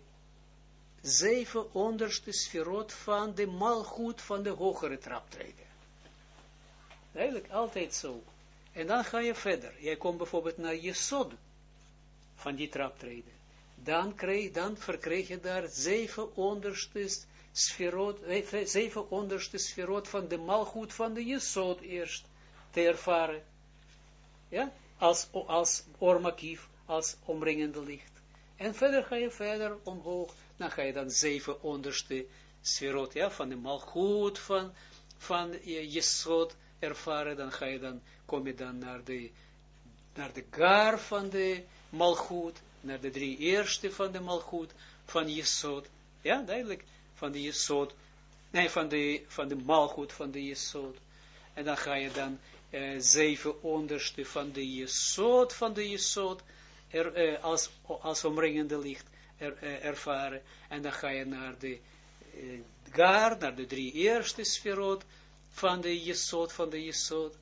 zeven onderste sferoot van de malgoed van de hogere traptreden. Eigenlijk altijd zo. En dan ga je verder. Jij komt bijvoorbeeld naar je sod van die traptreden. Dan, krijg, dan verkrijg je daar zeven onderste sferot, eh, zeven onderste sferot van de malgoed van de jesod eerst te ervaren. Ja, als, als ormakief, als omringende licht. En verder ga je verder omhoog, dan ga je dan zeven onderste sferot, ja, van de malgoed van, van jesod, ervaren, dan ga je dan, kom je dan naar de, naar de gar van de malgoed, naar de drie eerste van de malgoed, van Jesod, ja, duidelijk, van de Jesod, nee, van de, van de malgoed van de Jesod, en dan ga je dan uh, zeven onderste van de Jesod, van de Jesod, er, uh, als, als omringende licht uh, ervaren, en dan ga je naar de gar, naar de drie eerste sferot, van de jesot, van de jesot,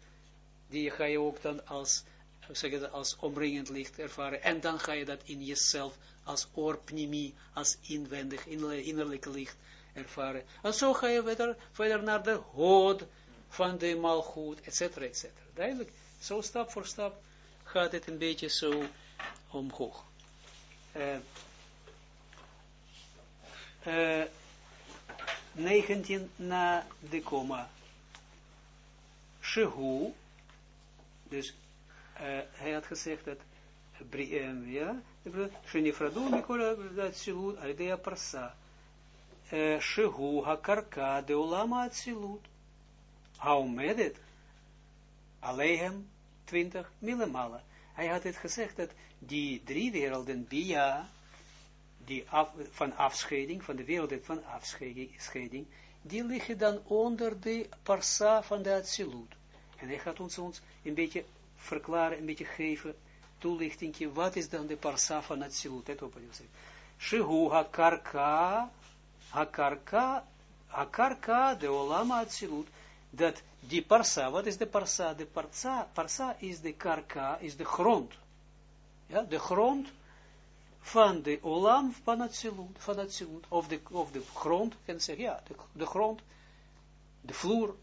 die ga je ook dan als, het, als omringend licht ervaren. En dan ga je dat in jezelf als oorpnemie, als inwendig, innerlijke licht ervaren. En zo ga je verder, verder naar de hood van de malgoed, et cetera, et cetera. Duidelijk, zo stap voor stap gaat het een beetje zo omhoog. Uh, uh, 19 na de komma. Shehu, dus eh, hij had gezegd dat Briëm, ehm, ja, Shenifradu, Mikola, eh, dat Silut, Aridea Parsa, Shehu, Hakarka, de Ulama, Silut. Hou met Alehem, 20 millemalen. Hij had het gezegd dat die drie werelden, Bia, die af, van afscheiding, van de werelden van afscheiding, die liggen dan onder de parsa van de Atsilut. En hij gaat ons, ons een beetje verklaren, een beetje geven, toelichting, wat is dan de parsa van Atsilut? Let op wat hij zegt. Shehu hakarka, hakarka, hakarka de olama Atsilut, dat die parsa, wat is de parsa? De parsa, parsa is de karka, is de grond. Ja, de grond van de olam van het zilut, van het zilut, of de, of de grond, kan zeggen, ja, de, de grond, de vloer,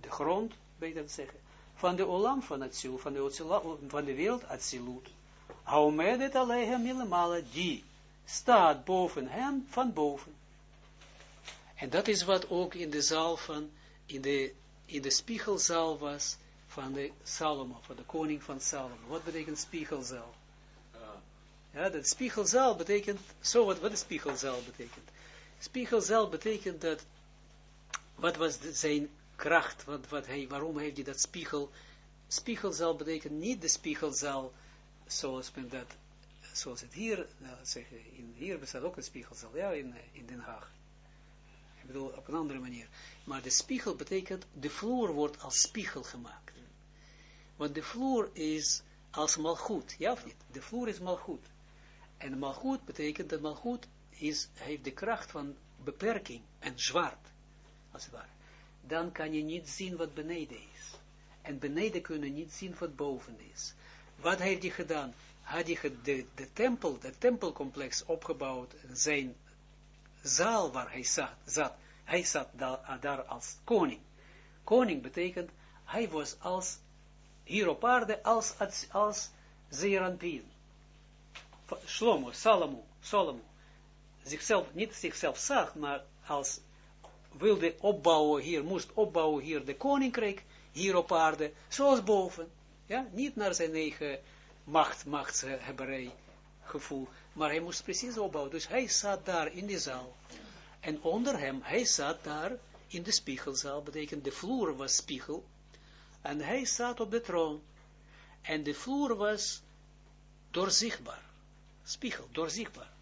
de grond, beter te zeggen, van de olam van het zilut, van de, van de wereld het zilut. Haumedet alehem millemala, die staat boven hem van boven. En dat is wat ook in de zaal van, in de, in de spiegelzaal was, van de Salomo, van de koning van Salomo. Wat betekent spiegelzaal? Ja, dat spiegelzaal betekent, zo wat, wat de spiegelzaal betekent. Spiegelzaal betekent dat, wat was zijn kracht, wat, wat hij, waarom heeft hij dat spiegel, spiegelzaal betekent niet de spiegelzaal, zoals men dat, zoals het hier, nou, in, hier bestaat ook een spiegelzaal, ja, in, in Den Haag. Ik bedoel, op een andere manier. Maar de spiegel betekent, de vloer wordt als spiegel gemaakt. Want de vloer is als malgoed, ja of niet? De vloer is malgoed. En malgoed betekent dat malgoed is, heeft de kracht van beperking en zwart, als het ware. Dan kan je niet zien wat beneden is. En beneden kunnen niet zien wat boven is. Wat heeft hij gedaan? Had hij de, de tempel, de tempelcomplex opgebouwd, zijn zaal waar hij zat, zat hij zat daar, daar als koning. Koning betekent, hij was als, hier op aarde, als, als, als Zeranpien. Shlomo, Salomo, Salomo, zichzelf, niet zichzelf zag, maar als wilde opbouwen hier, moest opbouwen hier de koninkrijk, hier op aarde, zoals boven. Ja, niet naar zijn eigen macht, machtshebberij gevoel, maar hij moest precies opbouwen. Dus hij zat daar in die zaal. En onder hem, hij zat daar in de spiegelzaal, betekent de vloer was spiegel, en hij zat op de troon. En de vloer was doorzichtbaar spiegel, doorzichtbaar.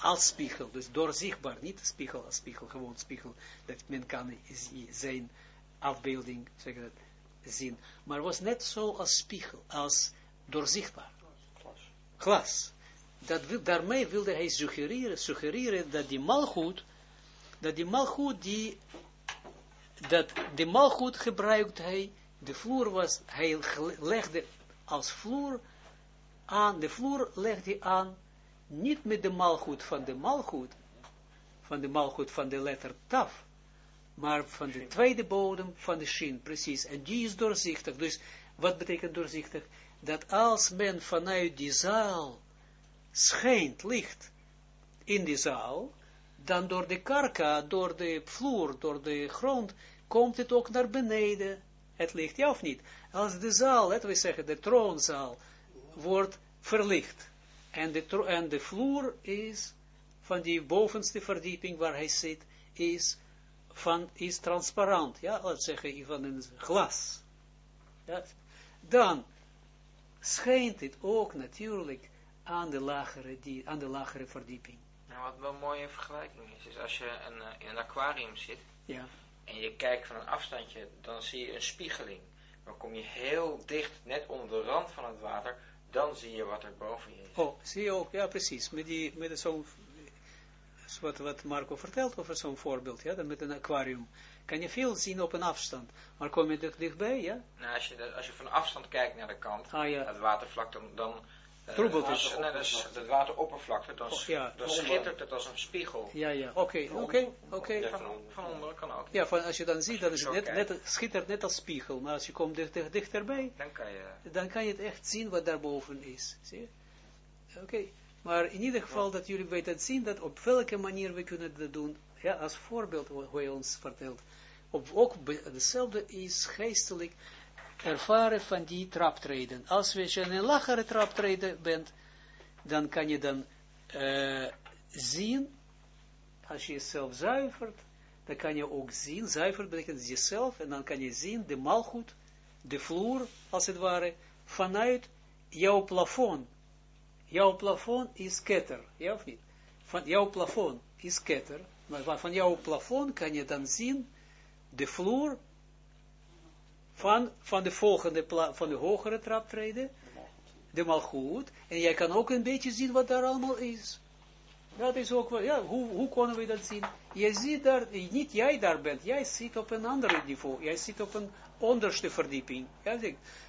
Als spiegel, dus doorzichtbaar, niet spiegel als spiegel, gewoon spiegel, dat men kan zijn afbeelding, zeg dat, zien. Maar was net zo als spiegel, als doorzichtbaar. Glas. Glas. Dat wil, daarmee wilde hij suggereren, suggereren dat die malgoed, dat die malgoed die, dat de malgoed gebruikt hij, de vloer was, hij legde als vloer aan, de vloer hij aan, niet met de malgoed van de malgoed, van de malgoed van de letter taf, maar van de tweede bodem van de shin, precies. En die is doorzichtig. Dus wat betekent doorzichtig? Dat als men vanuit die zaal schijnt licht in die zaal, dan door de karka, door de vloer, door de grond, komt het ook naar beneden, het licht, ja of niet? Als de zaal, laten we zeggen, de troonzaal, wordt verlicht. En de, en de vloer is van die bovenste verdieping waar hij zit, is, van, is transparant. Ja, laat zeggen, van een glas. Ja. Dan schijnt het ook natuurlijk aan de lagere, die, aan de lagere verdieping. Nou, wat wel een mooie vergelijking is, is als je een, eh, in een aquarium zit, ja. en je kijkt van een afstandje, dan zie je een spiegeling. Dan kom je heel dicht, net onder de rand van het water, dan zie je wat er boven je is. Oh, zie je ook, ja precies, met, die, met zo'n, wat, wat Marco vertelt over zo'n voorbeeld, ja, dan met een aquarium, kan je veel zien op een afstand, maar kom je dicht, dichtbij, ja? Nou, als je, als je van afstand kijkt naar de kant, ah, ja. het watervlak, dan, dan Troebelt het. Dus het wateroppervlakte, dan, oh, ja, dan schittert het als een spiegel. Ja, ja, oké, oké, oké. Van, van onder kan ook. Ja, van, als je dan ziet, dan is het net, net, schittert net als spiegel, maar als je komt dicht, dichterbij, dan kan, je... dan kan je het echt zien wat daarboven is. Zie je? Oké, maar in ieder geval ja. dat jullie weten zien, dat op welke manier we kunnen dat doen, ja, als voorbeeld hoe hij ons vertelt. Op, ook dezelfde is geestelijk, ervaren van die traptreden. Als je een lagere traptreden bent, dan kan je dan uh, zien, als je jezelf zuivert, dan kan je ook zien, zuiver betekent jezelf, en dan kan je zien de malgoed, de vloer, als het ware, vanuit jouw plafond. Jouw plafond is ketter, ja of niet? Van jouw plafond is ketter, maar van jouw plafond kan je dan zien de vloer van, van de volgende, van de hogere traptreden, de malgoed, en jij kan ook een beetje zien wat daar allemaal is. Dat is ook wel, ja, hoe, hoe kunnen we dat zien? Je ziet daar, niet jij daar bent, jij zit op een ander niveau, jij zit op een onderste verdieping, ja,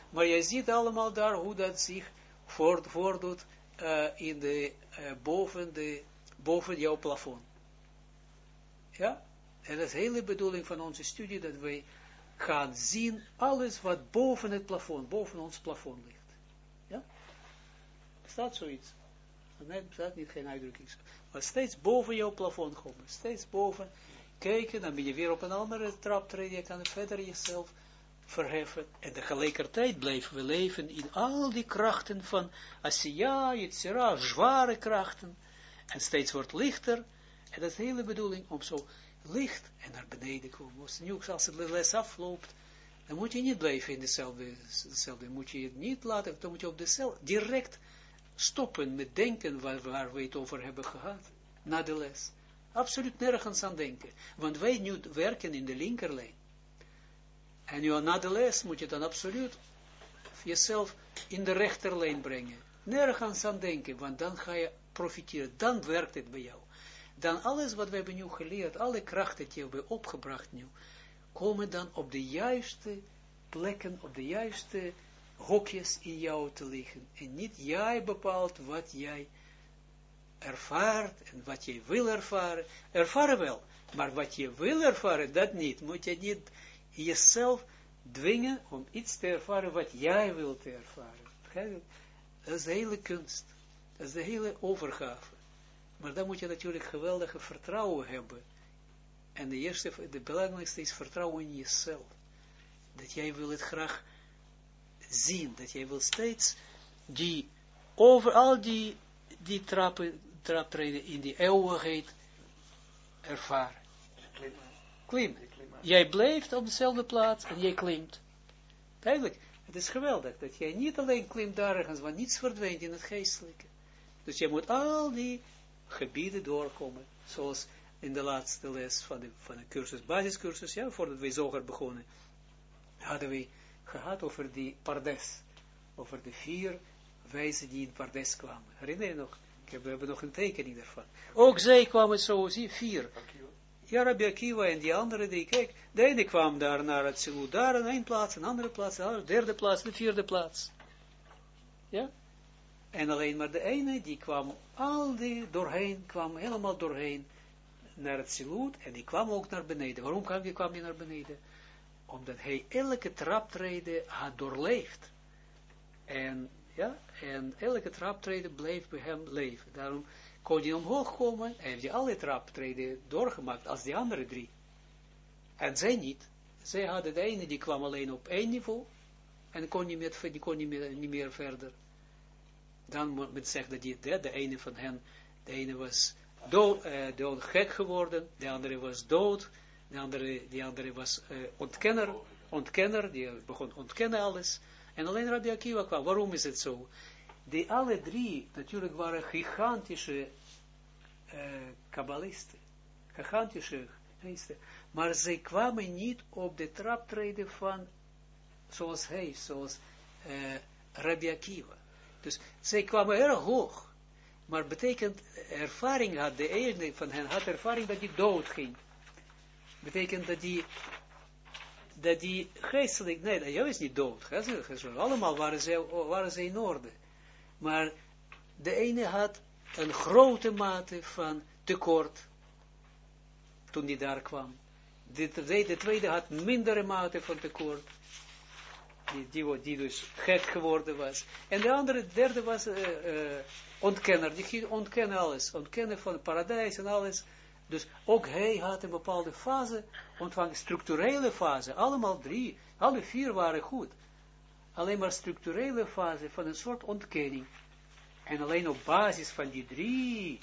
maar jij ziet allemaal daar hoe dat zich voort, voordoet uh, in de, uh, boven, de, boven jouw plafond. Ja, en dat is de hele bedoeling van onze studie, dat wij gaan zien alles wat boven het plafond, boven ons plafond ligt. Ja? Staat zoiets. Nee, staat niet geen uitdrukking. Maar steeds boven jouw plafond komen. Steeds boven kijken, dan ben je weer op een andere trap treden. Je kan verder jezelf verheffen. En tegelijkertijd blijven we leven in al die krachten van Asiya, Yitzira, zware krachten. En steeds wordt lichter. En dat is de hele bedoeling om zo licht en naar beneden komen. Nu, als het les afloopt, dan moet je niet blijven in dezelfde, dezelfde moet je het niet laten, dan moet je op dezelfde, direct stoppen met denken waar, waar we het over hebben gehad, na de les. Absoluut nergens aan denken, want wij nu werken in de linkerlijn. En nu na de les moet je dan absoluut jezelf in de rechterlijn brengen. Nergens aan denken, want dan ga je profiteren, dan werkt het bij jou dan alles wat we hebben nu geleerd, alle krachten die we hebben opgebracht nu, komen dan op de juiste plekken, op de juiste hokjes in jou te liggen. En niet jij bepaalt wat jij ervaart en wat je wil ervaren. Ervaren wel, maar wat je wil ervaren, dat niet. Moet je niet jezelf dwingen om iets te ervaren wat jij wilt ervaren. Dat is de hele kunst. Dat is de hele overgave. Maar dan moet je natuurlijk geweldige vertrouwen hebben. En de eerste, de belangrijkste is vertrouwen in jezelf. Dat jij wil het graag zien. Dat jij wil steeds die, over al die, die trappen, traptreden in die eeuwigheid ervaren. Klim. Jij blijft op dezelfde plaats en jij klimt. Duidelijk. Het is geweldig dat jij niet alleen klimt daar ergens, want niets verdwijnt in het geestelijke. Dus jij moet al die gebieden doorkomen, zoals in de laatste les van de, van de cursus, basiscursus, ja, voordat we zoger begonnen, hadden we gehad over die pardes, over de vier wijzen die in pardes kwamen. Herinner je nog? We hebben nog een tekening daarvan. Ook zij kwamen zo, zie, vier. Ja, Rabbi Akiva en die andere, die, kijk, de ene kwam daar naar het Silut, daar één plaats, een andere plaats, de derde plaats, de vierde plaats. Ja? En alleen maar de ene, die kwam al die doorheen, kwam helemaal doorheen naar het siloet, en die kwam ook naar beneden. Waarom kwam die, kwam die naar beneden? Omdat hij elke traptreden had doorleefd. En, ja, en elke traptreden bleef bij hem leven. Daarom kon hij omhoog komen, en heeft hij alle traptreden doorgemaakt, als die andere drie. En zij niet. Zij hadden de ene, die kwam alleen op één niveau, en kon niet meer, die kon niet meer verder dan moet men zeggen dat de, ene van hen, de ene was dood, uh, dood gek geworden, de andere was dood, de andere, die andere was uh, ontkenner, ontkenner, die begon ontkennen alles. En alleen Rabbi Akiva kwam. Waarom is het zo? Die alle drie natuurlijk waren gigantische uh, kabbalisten. Gigantische geesten. Maar zij kwamen niet op de traptreden van, zoals hij, zoals uh, Rabbi Akiva. Dus zij kwamen erg hoog. Maar betekent, ervaring had, de ene van hen had ervaring dat die dood ging. Betekent dat die, dat die geestelijk, nee, dat is niet dood. Allemaal waren ze, waren ze in orde. Maar de ene had een grote mate van tekort, toen die daar kwam. De, de tweede had mindere mate van tekort die, die, dus gek geworden was. En de andere, derde was uh, ontkenner, die ging ontkennen alles, ontkennen van het paradijs en alles. Dus ook hij had een bepaalde fase ontvangen, structurele fase, allemaal drie, alle vier waren goed. alleen maar structurele fase van een soort ontkenning. En alleen op basis van die drie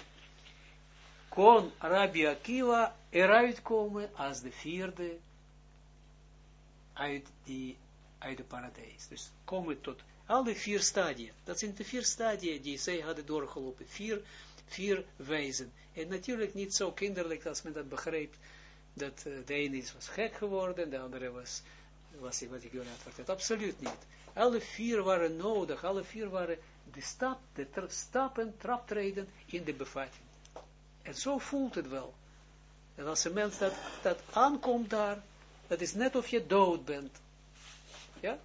kon Rabbi Akiva eruit komen als de vierde uit, die, uit de paradijs. Dus komen tot alle vier stadia. Dat zijn de vier stadia die zij hadden doorgelopen. Vier, vier wijzen. En natuurlijk niet zo kinderlijk als men dat begreep. Dat uh, de ene is was gek geworden, de andere was, was wat ik had verteld. Absoluut niet. Alle vier waren nodig. Alle vier waren de, stap, de stappen, traptreden in de bevatting. En zo voelt het wel. En als een mens dat, dat aankomt daar, dat is net of je dood bent. Ja?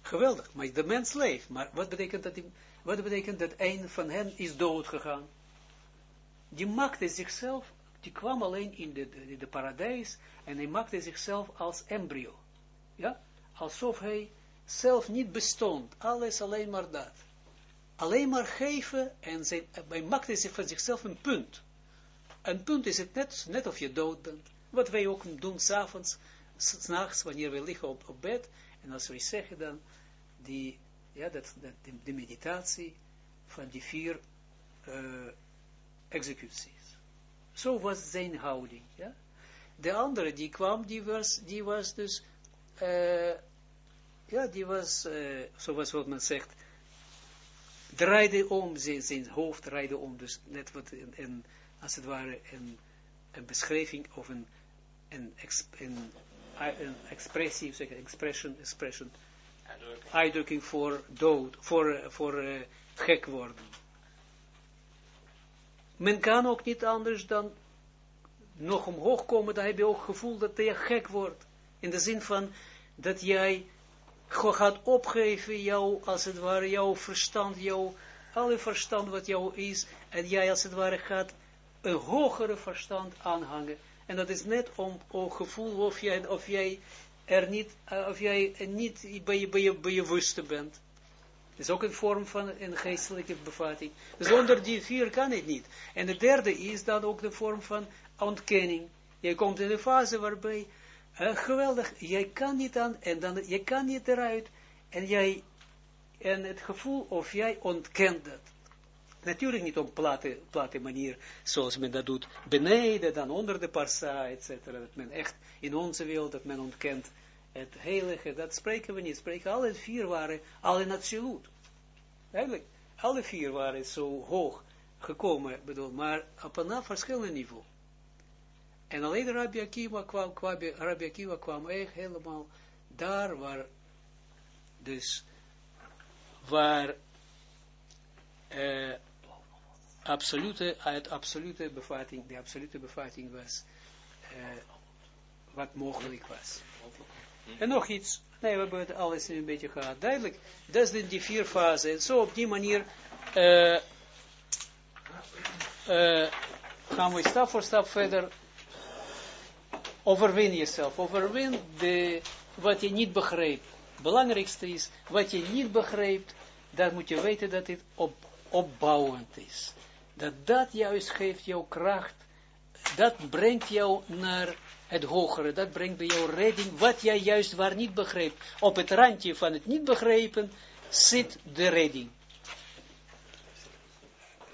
Geweldig, maar de mens leeft. Maar wat betekent dat, wat betekent dat een van hen is dood gegaan? Die maakte zichzelf, die kwam alleen in de, de, de paradijs en hij maakte zichzelf als embryo. Ja? Alsof hij zelf niet bestond. Alles alleen maar dat. Alleen maar geven en zijn, hij maakte zich van zichzelf een punt. Een punt is het net, net of je dood bent. Wat wij ook doen s'avonds, s'nachts, wanneer we liggen op, op bed. En als wij zeggen dan, die, ja, dat, dat, de, meditatie van die vier uh, executies. Zo was zijn houding. Ja? De andere die kwam, die was, die was dus, uh, ja, die was, uh, zoals wat men zegt, draaide om, zijn, zijn hoofd draaide om, dus net wat een als het ware een, een beschrijving of een, een, een, een expressie, zeg, expression, expression, uitdrukking voor dood, voor, voor uh, gek worden. Men kan ook niet anders dan nog omhoog komen, dan heb je ook het gevoel dat je gek wordt. In de zin van dat jij gaat opgeven, jou, als het ware, jouw verstand, jouw, alle verstand wat jou is, en jij als het ware gaat een hogere verstand aanhangen. En dat is net om gevoel of jij, of jij er niet, uh, of jij niet bij je, bij bent. Dat is ook een vorm van een geestelijke bevatting. Zonder die vier kan het niet. En de derde is dan ook de vorm van ontkenning. Je komt in een fase waarbij, uh, geweldig, jij kan niet aan, en dan, je kan niet eruit, en jij, en het gevoel of jij ontkent dat. Natuurlijk niet op platte, platte manier, zoals men dat doet beneden, dan onder de parsa, etc. Dat men echt in onze wereld, dat men ontkent het heilige, dat spreken we niet. Spreken alle vier waren al in. Eigenlijk, alle vier waren zo hoog gekomen, bedoel, maar op een verschillend niveau. En alleen Rabbi Akiva kwam, kwam, Rabbi Akiva kwam echt helemaal daar waar, dus, waar, uh, absolute, uit absolute bevatting, de absolute bevatting was, uh, wat mogelijk was. En nog iets, nee, we hebben het alles een beetje gehad, duidelijk, dat zijn die vier fasen, en zo op die manier uh, uh, gaan we stap voor stap verder, overwin jezelf, overwin de, wat je niet begreep. Belangrijkste is, wat je niet begreep, dan moet je weten dat dit op, opbouwend is dat dat juist geeft jou kracht, dat brengt jou naar het hogere, dat brengt bij jou redding, wat jij juist waar niet begreep. Op het randje van het niet begrepen zit de redding.